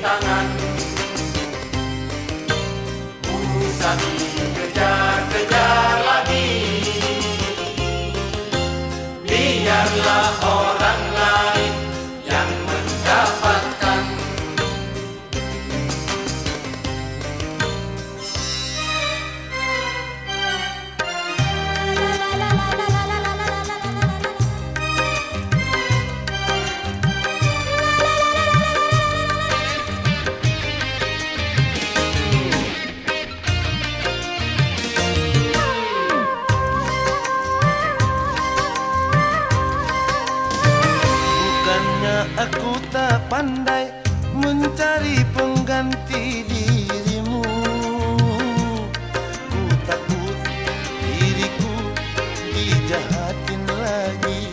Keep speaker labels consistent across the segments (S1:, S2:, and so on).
S1: tangan. Usah pandai mencari pengganti dirimu. Ku takut diriku dijahatin lagi.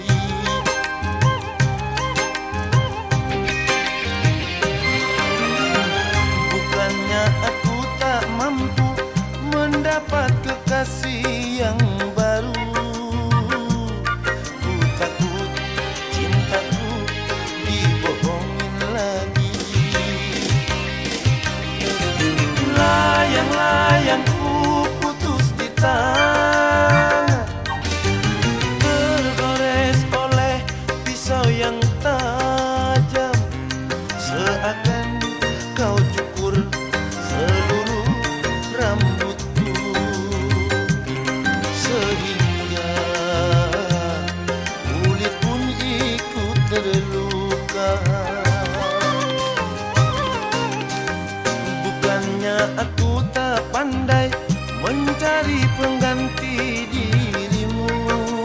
S1: Bukannya aku tak mampu mendapat kekasih yang pass mencari pengganti dirimu.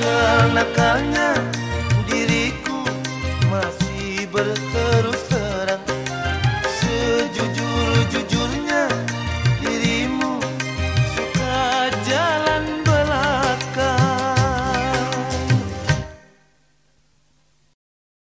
S1: nakakanya